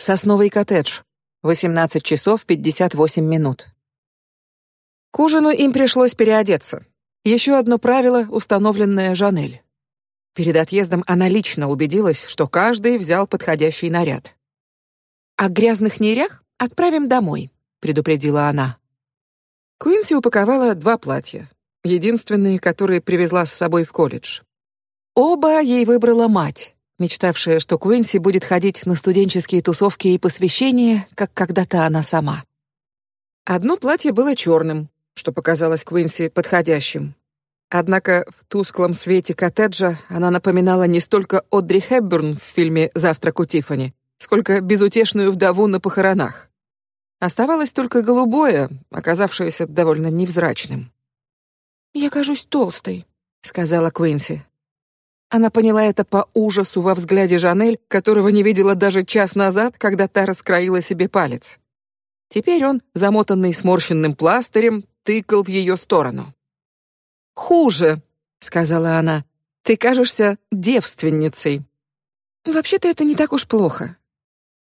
Сосновый коттедж. 18 часов 58 минут. К ужину им пришлось переодеться. Еще одно правило, установленное Жанель. Перед отъездом она лично убедилась, что каждый взял подходящий наряд. А грязных нерях отправим домой, предупредила она. Куинси упаковала два платья, единственные, которые привезла с собой в колледж. Оба ей выбрала мать, мечтавшая, что Куинси будет ходить на студенческие тусовки и посвящения, как когда-то она сама. Одно платье было черным, что показалось Куинси подходящим. Однако в тусклом свете коттеджа она напоминала не столько Одри Хепберн в фильме «Завтрак у Тиффани», сколько безутешную вдову на похоронах. Оставалось только голубое, оказавшееся довольно невзрачным. «Я кажусь толстой», — сказала Куинси. Она поняла это по ужасу во взгляде Жанель, которого не видела даже час назад, когда та раскроила себе палец. Теперь он, замотанный сморщенным пластырем, тыкал в ее сторону. Хуже, сказала она. Ты кажешься девственницей. Вообще-то это не так уж плохо.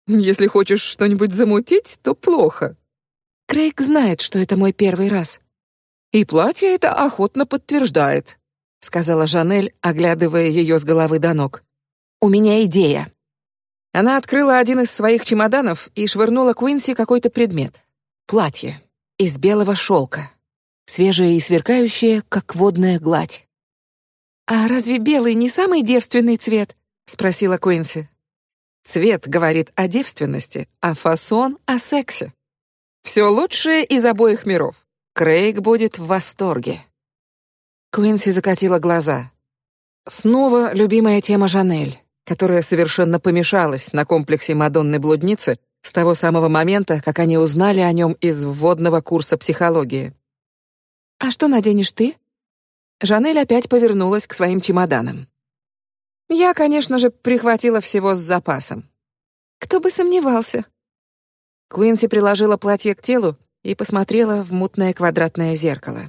Если хочешь что-нибудь замутить, то плохо. Крейг знает, что это мой первый раз. И платье это охотно подтверждает сказала Жанель, оглядывая ее с головы до ног. У меня идея. Она открыла один из своих чемоданов и швырнула Куинси какой-то предмет. Платье из белого шелка, свежее и сверкающее, как водная гладь. А разве белый не самый девственный цвет? спросила Куинси. Цвет говорит о девственности, а фасон о сексе. Все лучшее из обоих миров. Крейг будет в восторге. Куинси закатила глаза. Снова любимая тема Жанель, которая совершенно помешалась на комплексе Мадонны блудницы с того самого момента, как они узнали о нем из вводного курса психологии. А что наденешь ты? Жанель опять повернулась к своим чемоданам. Я, конечно же, прихватила всего с запасом. Кто бы сомневался. Куинси приложила платье к телу и посмотрела в мутное квадратное зеркало.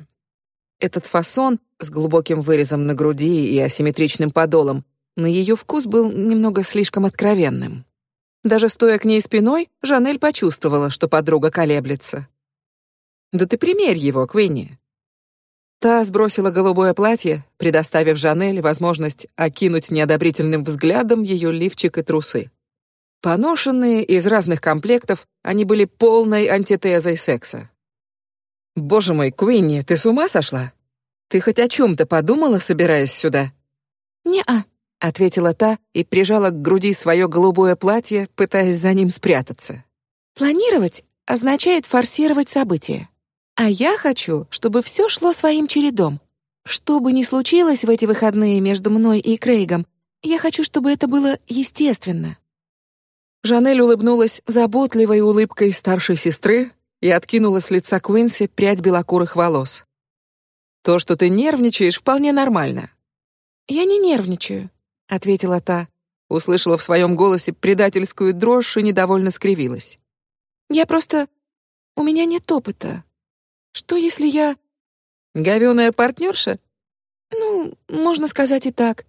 Этот фасон с глубоким вырезом на груди и асимметричным подолом на ее вкус был немного слишком откровенным. Даже стоя к ней спиной, Жанель почувствовала, что подруга колеблется. Да ты примерь его, Квинни. Та сбросила голубое платье, предоставив Жанель возможность окинуть неодобрительным взглядом ее лифчик и трусы. Поношенные из разных комплектов, они были полной антитезой секса. Боже мой, Куинни, ты с ума сошла? Ты хоть о чем-то подумала, собираясь сюда? Не-а, ответила та и прижала к груди свое голубое платье, пытаясь за ним спрятаться. Планировать означает форсировать события, а я хочу, чтобы все шло своим чередом. Что бы ни случилось в эти выходные между мной и Крейгом, я хочу, чтобы это было естественно. Жанель улыбнулась заботливой улыбкой старшей сестры, и откинула с лица Квинси прядь белокурых волос. То, что ты нервничаешь, вполне нормально. Я не нервничаю, ответила та, услышала в своем голосе предательскую дрожь и недовольно скривилась. Я просто, у меня нет опыта. Что если я говёная партнерша? Ну, можно сказать и так.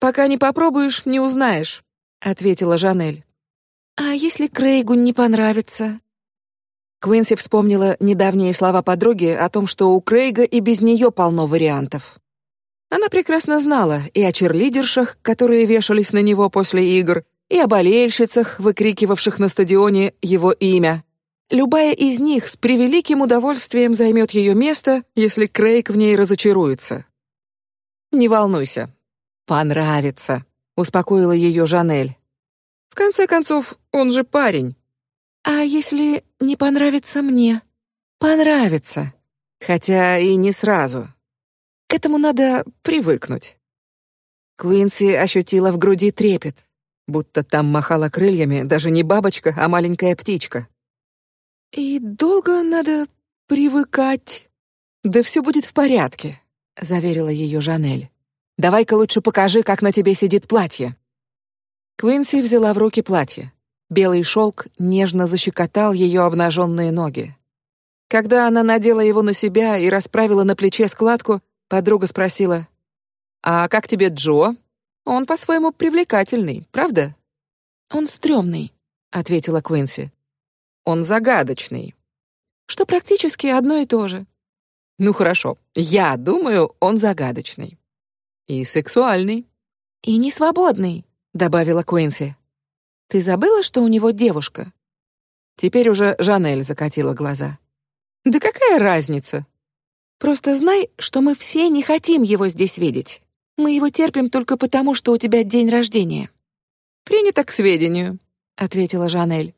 Пока не попробуешь, не узнаешь, ответила Жанель. А если Крейгу не понравится? Квинси вспомнила недавние слова подруги о том, что у Крейга и без нее полно вариантов. Она прекрасно знала и о черлидершах, которые вешались на него после игр, и о болельщицах, выкрикивавших на стадионе его имя. Любая из них с превеликим удовольствием займет ее место, если Крейг в ней разочаруется. Не волнуйся, понравится, успокоила ее Жанель. В конце концов, он же парень. А если не понравится мне? Понравится, хотя и не сразу. К этому надо привыкнуть. Квинси ощутила в груди трепет, будто там махала крыльями даже не бабочка, а маленькая птичка. И долго надо привыкать. Да все будет в порядке, заверила ее Жанель. Давай-ка лучше покажи, как на тебе сидит платье. Квинси взяла в руки платье. Белый шелк нежно защекотал ее обнаженные ноги. Когда она надела его на себя и расправила на плече складку, подруга спросила: "А как тебе Джо? Он по-своему привлекательный, правда?" "Он стрёмный", ответила Квинси. Он загадочный. Что практически одно и то же. Ну хорошо, я думаю, он загадочный. И сексуальный. И не свободный, добавила Квинси. Ты забыла, что у него девушка? Теперь уже Жанель закатила глаза. Да какая разница? Просто знай, что мы все не хотим его здесь видеть. Мы его терпим только потому, что у тебя день рождения. Принято к сведению, ответила Жанель.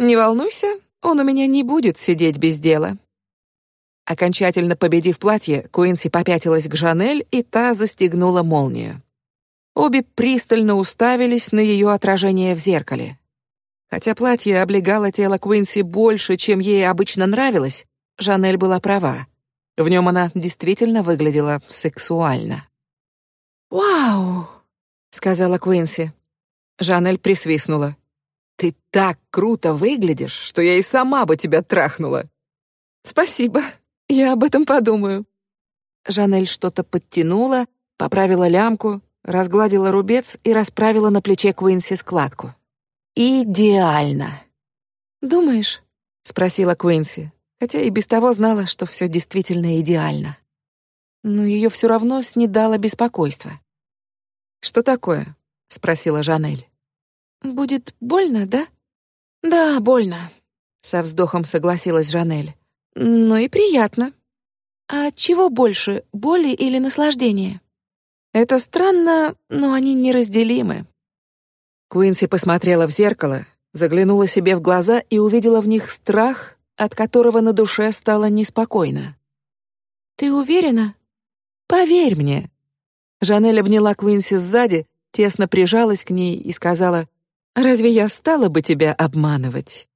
Не волнуйся, он у меня не будет сидеть без дела. Окончательно победив платье, Куинси попятилась к Жанель, и та застегнула молнию. Обе пристально уставились на ее отражение в зеркале. Хотя платье облегало тело Куинси больше, чем ей обычно нравилось, Жанель была права. В нем она действительно выглядела сексуально. «Вау!» — сказала Куинси. Жанель присвистнула. «Ты так круто выглядишь, что я и сама бы тебя трахнула». «Спасибо, я об этом подумаю». Жанель что-то подтянула, поправила лямку, разгладила рубец и расправила на плече Куинси складку. «Идеально!» «Думаешь?» — спросила Куинси хотя и без того знала, что все действительно идеально. Но ее все равно снедало беспокойство. Что такое? спросила Жанель. Будет больно, да? Да, больно. Со вздохом согласилась Жанель. Но и приятно. А чего больше, боли или наслаждения? Это странно, но они неразделимы. Куинси посмотрела в зеркало, заглянула себе в глаза и увидела в них страх от которого на душе стало неспокойно. Ты уверена? Поверь мне. Жанель обняла Квинси сзади, тесно прижалась к ней и сказала: "Разве я стала бы тебя обманывать?